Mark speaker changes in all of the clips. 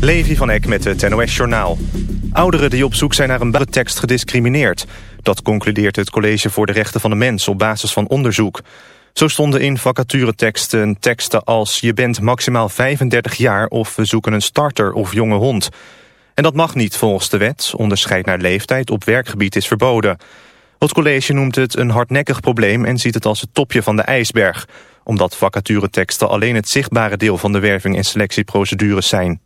Speaker 1: Levi van Eck met het NOS-journaal. Ouderen die op zoek zijn naar een tekst gediscrimineerd. Dat concludeert het College voor de Rechten van de Mens op basis van onderzoek. Zo stonden in vacatureteksten teksten als... je bent maximaal 35 jaar of we zoeken een starter of jonge hond. En dat mag niet volgens de wet. Onderscheid naar leeftijd op werkgebied is verboden. Het college noemt het een hardnekkig probleem... en ziet het als het topje van de ijsberg omdat vacatureteksten alleen het zichtbare deel van de werving- en selectieprocedures zijn.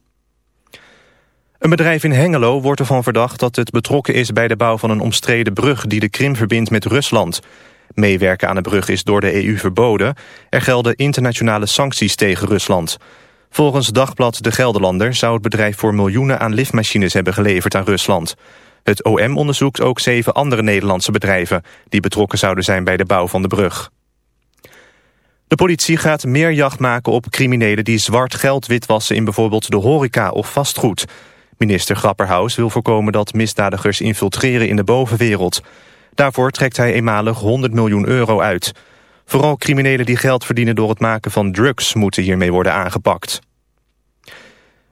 Speaker 1: Een bedrijf in Hengelo wordt ervan verdacht dat het betrokken is bij de bouw van een omstreden brug die de Krim verbindt met Rusland. Meewerken aan de brug is door de EU verboden. Er gelden internationale sancties tegen Rusland. Volgens Dagblad De Gelderlander zou het bedrijf voor miljoenen aan liftmachines hebben geleverd aan Rusland. Het OM onderzoekt ook zeven andere Nederlandse bedrijven die betrokken zouden zijn bij de bouw van de brug. De politie gaat meer jacht maken op criminelen die zwart geld witwassen in bijvoorbeeld de horeca of vastgoed. Minister Grapperhaus wil voorkomen dat misdadigers infiltreren in de bovenwereld. Daarvoor trekt hij eenmalig 100 miljoen euro uit. Vooral criminelen die geld verdienen door het maken van drugs moeten hiermee worden aangepakt.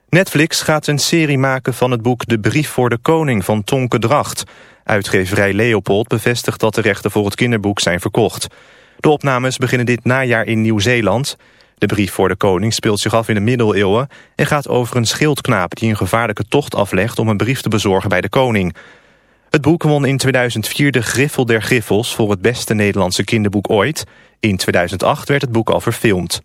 Speaker 1: Netflix gaat een serie maken van het boek De Brief voor de Koning van Tonke Dracht. Uitgeverij Leopold bevestigt dat de rechten voor het kinderboek zijn verkocht. De opnames beginnen dit najaar in Nieuw-Zeeland. De brief voor de koning speelt zich af in de middeleeuwen... en gaat over een schildknaap die een gevaarlijke tocht aflegt... om een brief te bezorgen bij de koning. Het boek won in 2004 de Griffel der Griffels... voor het beste Nederlandse kinderboek ooit. In 2008 werd het boek al verfilmd.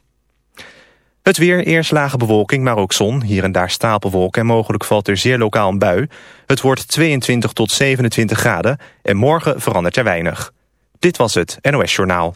Speaker 1: Het weer, eerst lage bewolking, maar ook zon. Hier en daar stapelwolken en mogelijk valt er zeer lokaal een bui. Het wordt 22 tot 27 graden en morgen verandert er weinig. Dit was het NOS Journaal.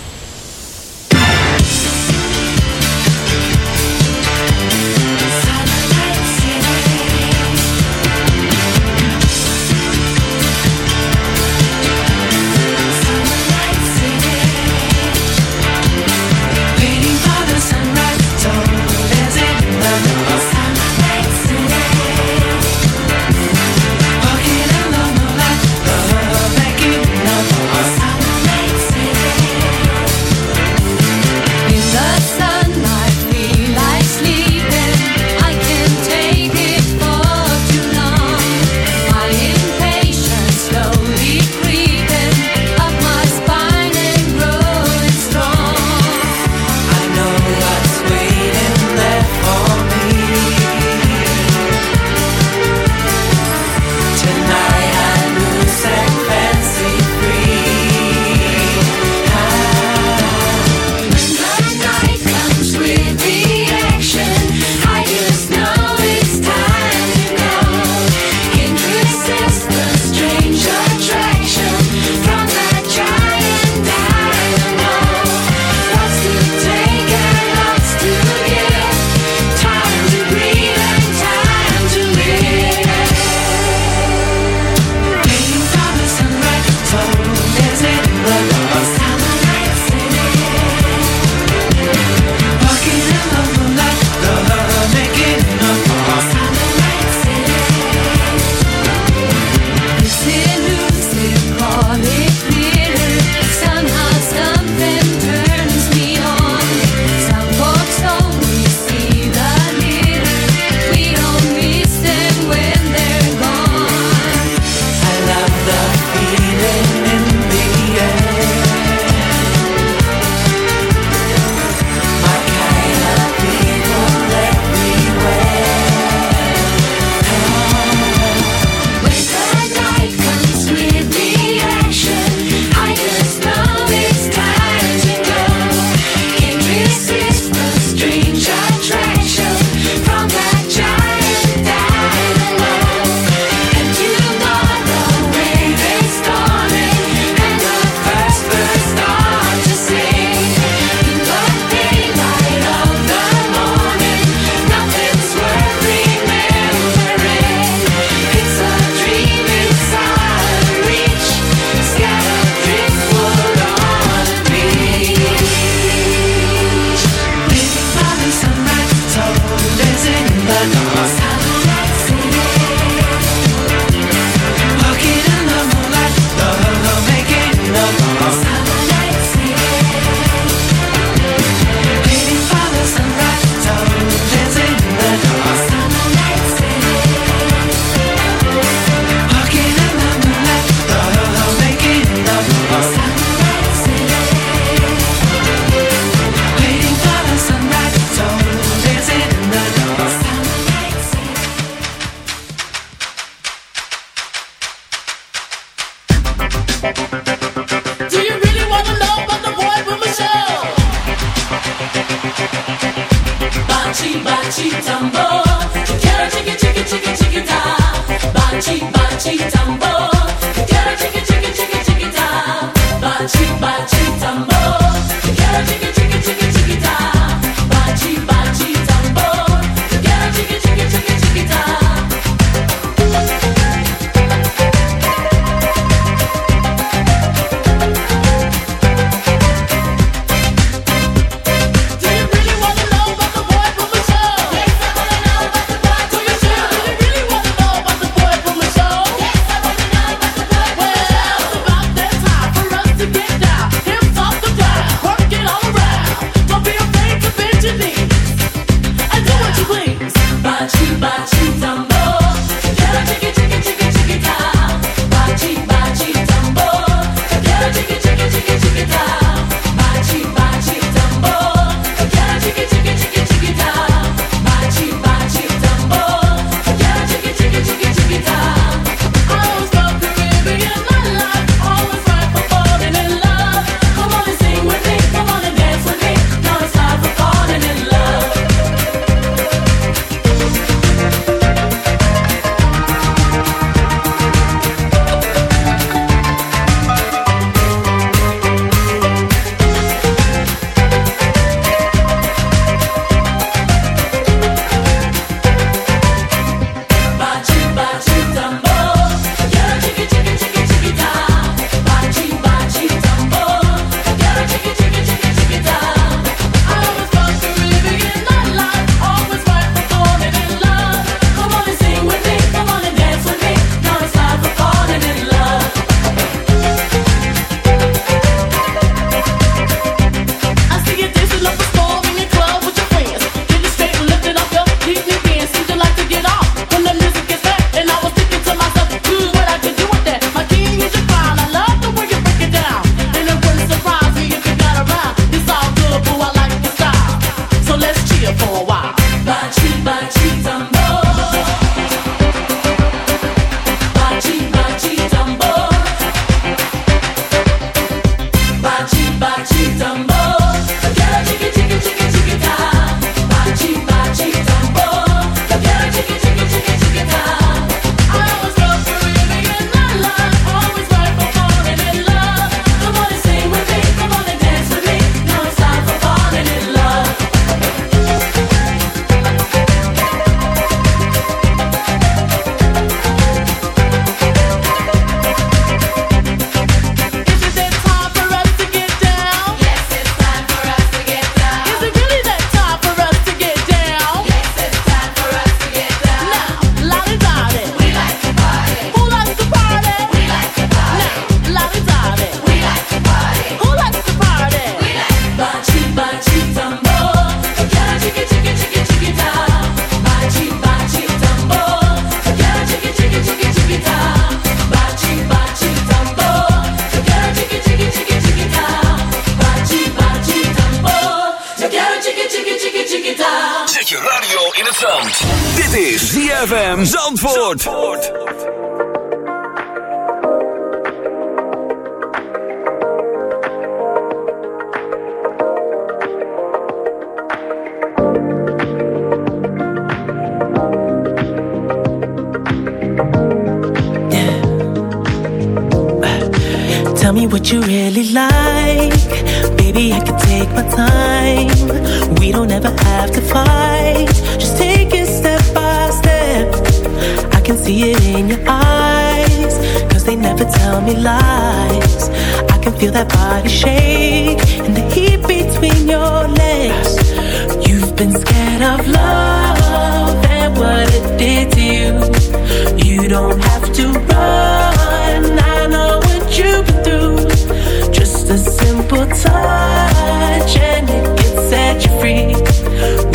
Speaker 2: never have to fight. Just take it step by step. I can see it in your eyes, cause they never tell me lies. I can feel that body shake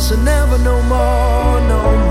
Speaker 2: this and
Speaker 3: never no more, no more.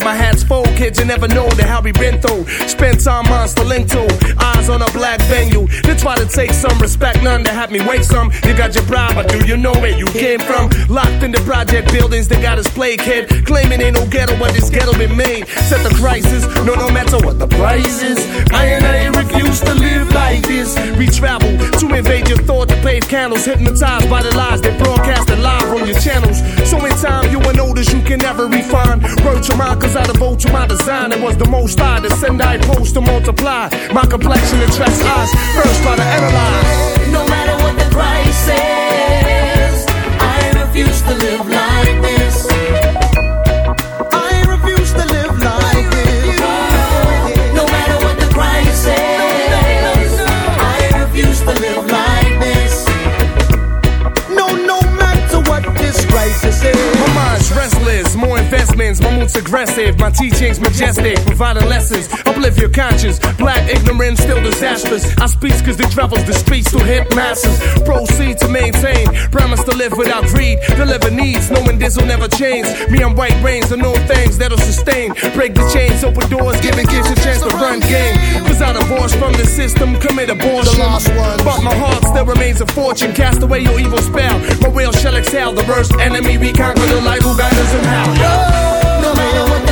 Speaker 4: My hat's full, kids, you never know the hell we been through. Spent time monster link to. Eyes on a black venue. They try to take some respect, none to have me wait some. You got your bribe, but do you know where you came from? Locked in the project buildings, they got us play kid. Claiming ain't no ghetto, but this ghetto been made. Set the crisis, no, no matter what the price is. I and I refuse to live like this. We travel to invade your thought to pave candles, hypnotized by the lies they broadcasted live on your channels. So in time, you will notice you can never refine. Wrote your mind, cause I devote to my design. It was the most I to send, I post to multiply. My complexion attracts eyes. First, try to analyze.
Speaker 3: No matter
Speaker 4: my teachings majestic, providing lessons, uplift your conscience. Black ignorance still disastrous. I speak cause it travels the streets to hit masses. Proceed to maintain, promise to live without greed, deliver needs, knowing this will never change. Me, I'm white brains, I know things that'll sustain. Break the chains, open doors, giving kids a chance to run game. Cause I divorced from the system, commit abortion.
Speaker 3: The lost ones.
Speaker 4: But my heart still remains a fortune. Cast away your evil spell. My will shall exhale. The worst enemy we conquer the light who guide us in hell.
Speaker 3: No matter what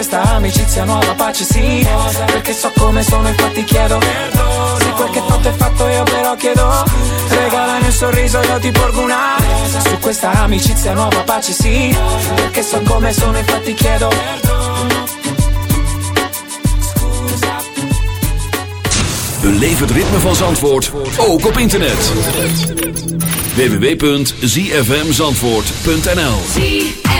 Speaker 5: questa amicizia nuova pace sì. Rosa Perché so come sono infatti chiedo Perdono. Se quel che fatto è fatto io però chiedo Regalami un sorriso io ti porgo una. Rosa Su questa amicizia nuova pace sì. Perché so come sono infatti chiedo Perdono.
Speaker 6: Beleef het ritme van Zandvoort, ook op internet. www.zfmzandvoort.nl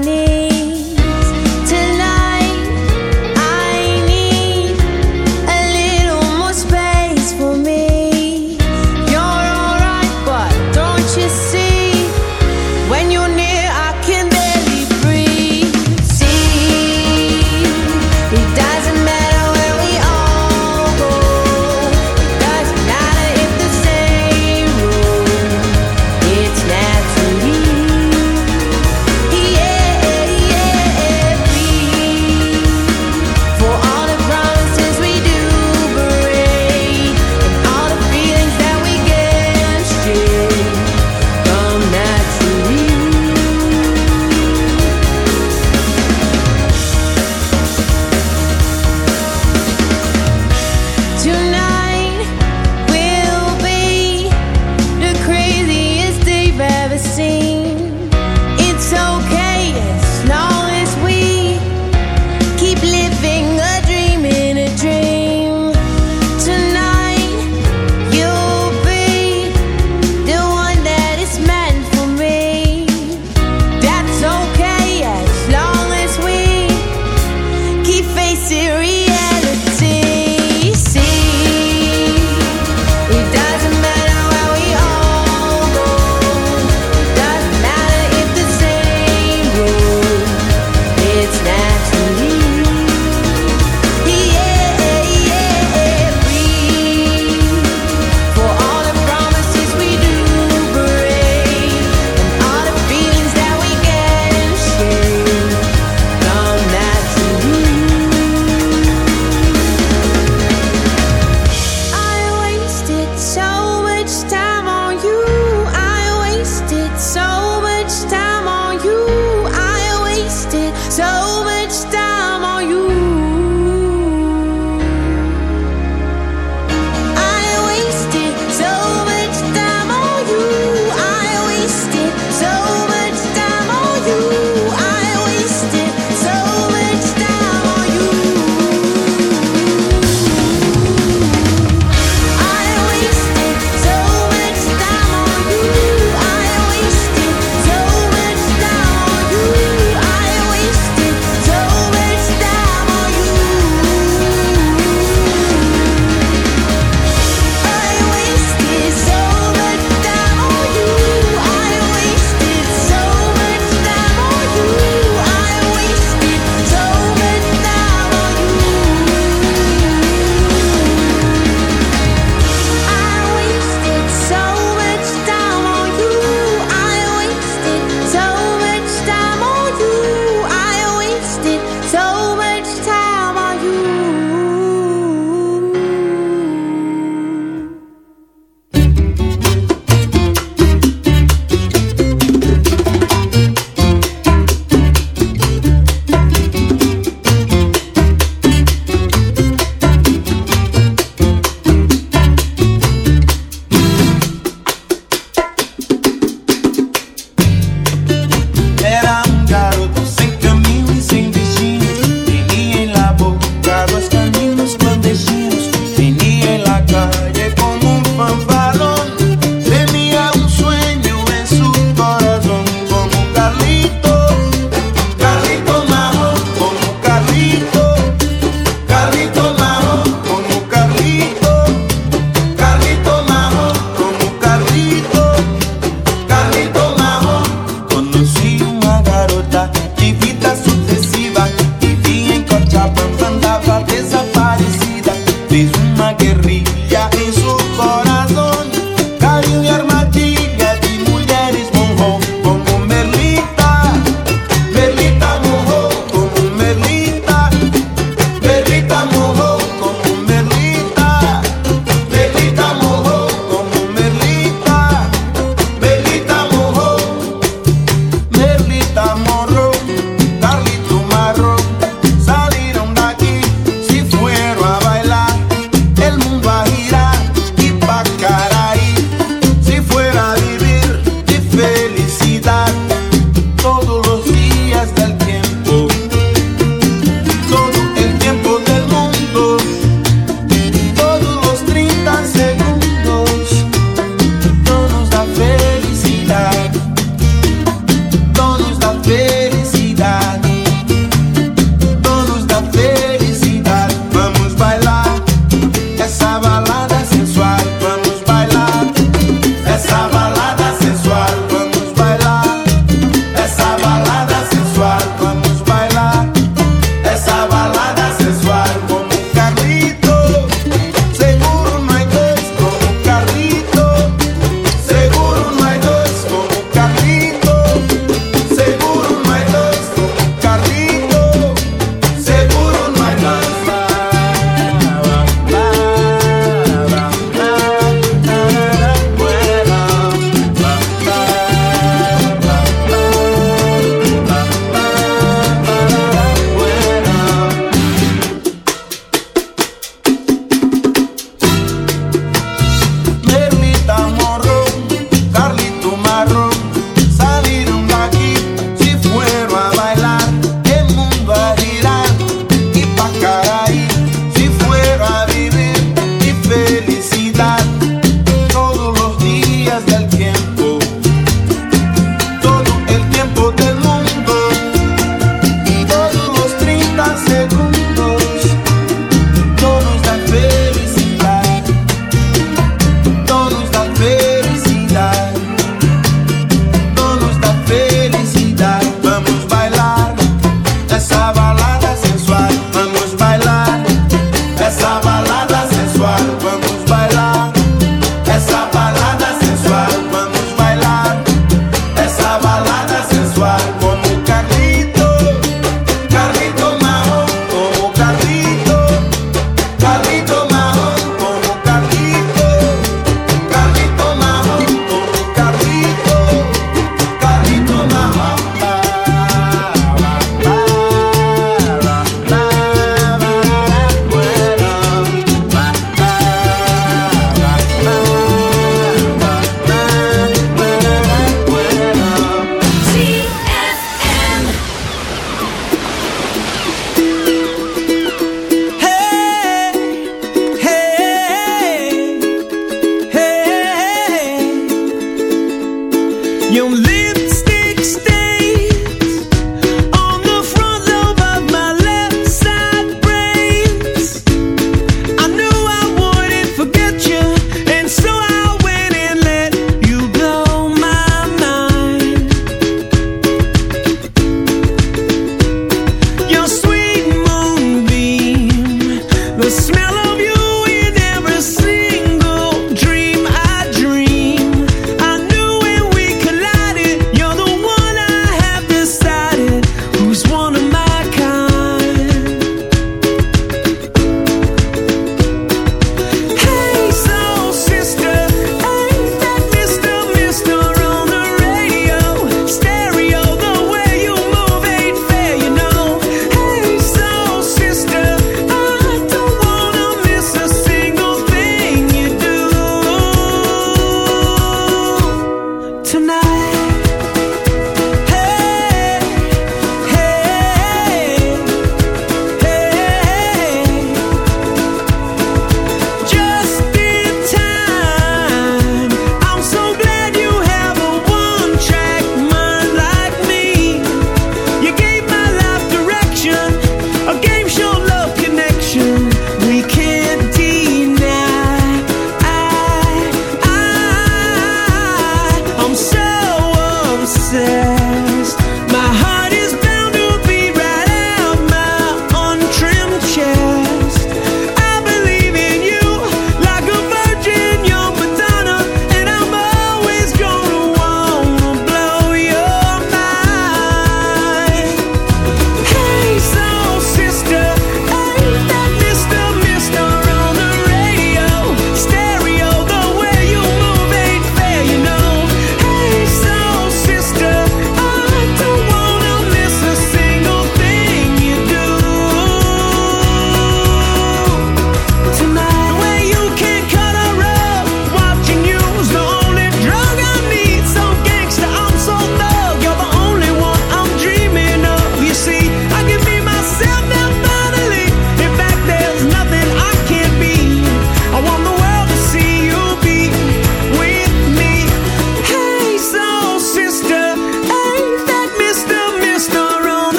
Speaker 7: 내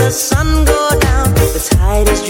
Speaker 7: the sun go down, the
Speaker 3: tide is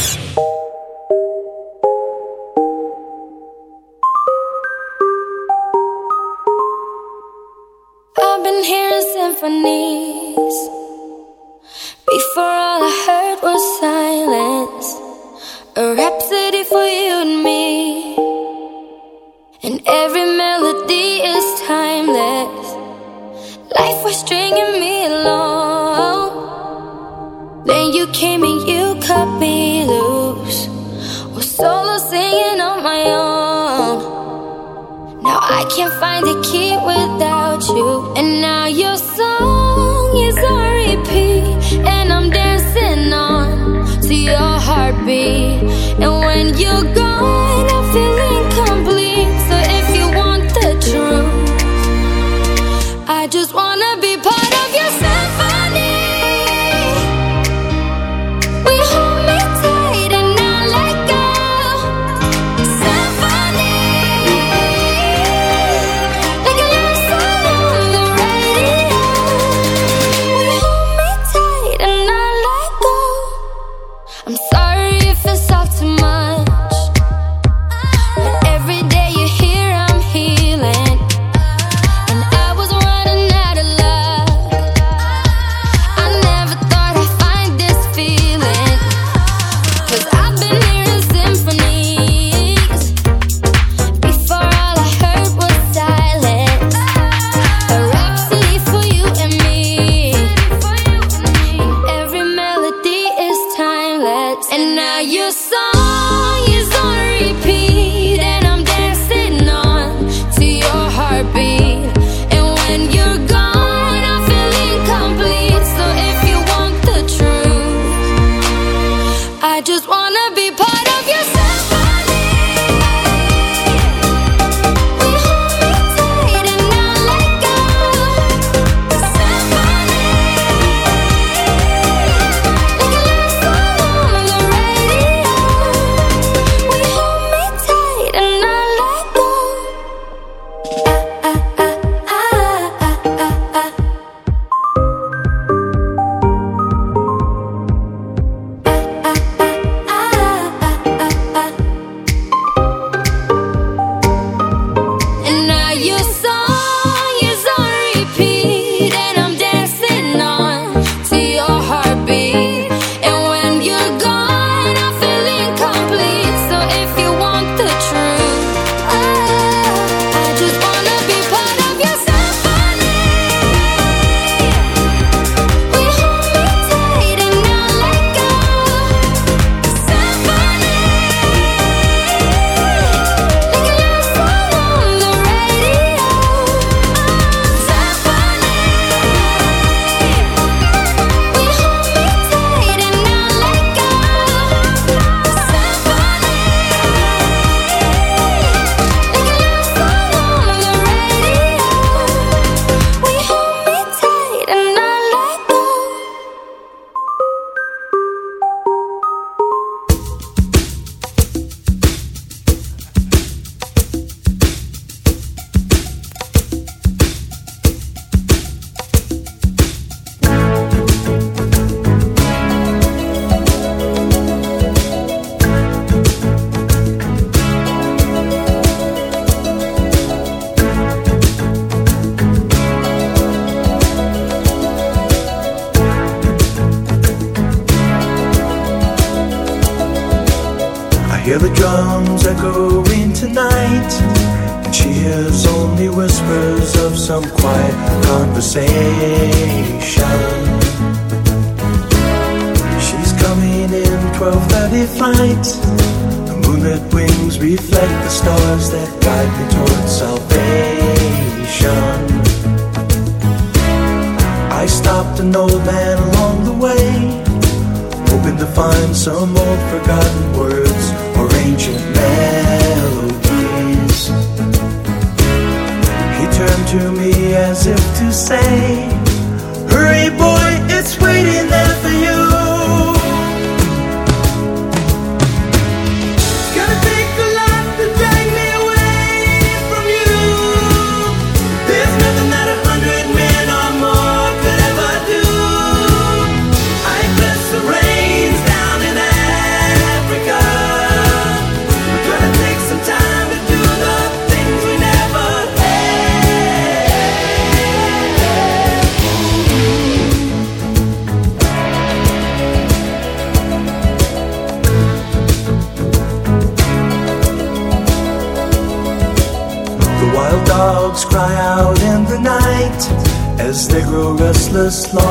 Speaker 8: can't find the
Speaker 9: key.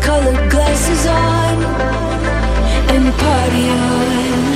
Speaker 2: colored glasses on and party on.